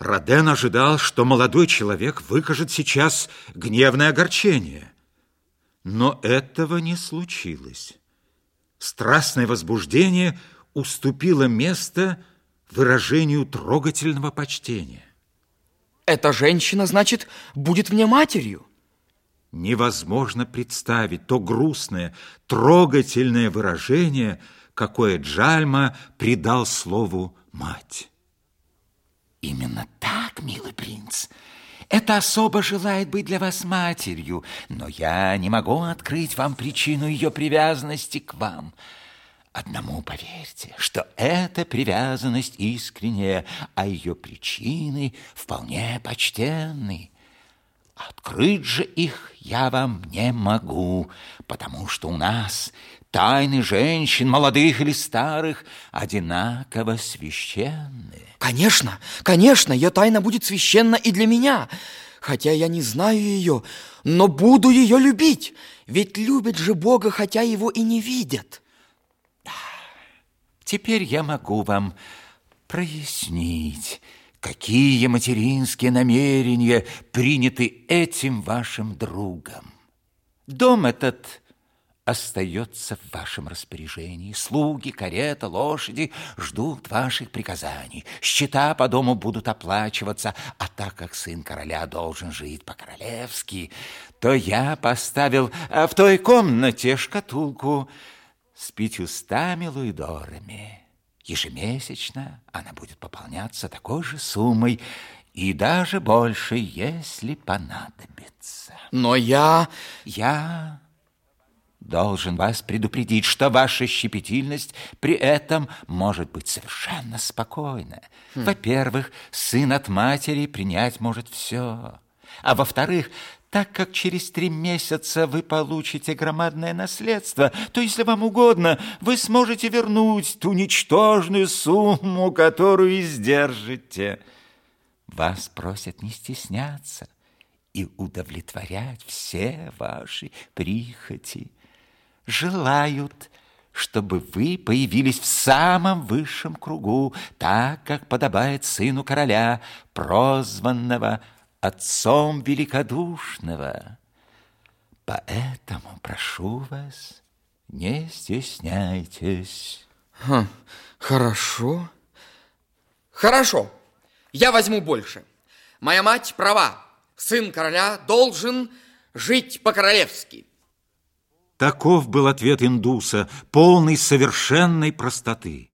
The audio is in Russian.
Роден ожидал, что молодой человек выкажет сейчас гневное огорчение. Но этого не случилось. Страстное возбуждение уступило место выражению трогательного почтения. Эта женщина, значит, будет мне матерью? Невозможно представить то грустное, трогательное выражение, какое Джальма придал слову «мать». Именно так, милый принц. Эта особа желает быть для вас матерью, но я не могу открыть вам причину ее привязанности к вам. Одному поверьте, что эта привязанность искренняя, а ее причины вполне почтенны. Открыть же их я вам не могу, потому что у нас тайны женщин, молодых или старых, одинаково священны. Конечно, конечно, ее тайна будет священна и для меня, хотя я не знаю ее, но буду ее любить, ведь любят же Бога, хотя его и не видят. Теперь я могу вам прояснить, какие материнские намерения приняты этим вашим другом. Дом этот остается в вашем распоряжении. Слуги, карета, лошади ждут ваших приказаний. Счета по дому будут оплачиваться, а так как сын короля должен жить по-королевски, то я поставил э, в той комнате шкатулку с пятьюстами луидорами. Ежемесячно она будет пополняться такой же суммой и даже больше, если понадобится. Но я... Я должен вас предупредить, что ваша щепетильность при этом может быть совершенно спокойна. Хм. Во-первых, сын от матери принять может все. А во-вторых, так как через три месяца вы получите громадное наследство, то, если вам угодно, вы сможете вернуть ту ничтожную сумму, которую издержите. Вас просят не стесняться и удовлетворять все ваши прихоти желают, чтобы вы появились в самом высшем кругу, так, как подобает сыну короля, прозванного отцом великодушного. Поэтому прошу вас, не стесняйтесь. Хм, хорошо. Хорошо, я возьму больше. Моя мать права. Сын короля должен жить по-королевски. Таков был ответ индуса, полный совершенной простоты.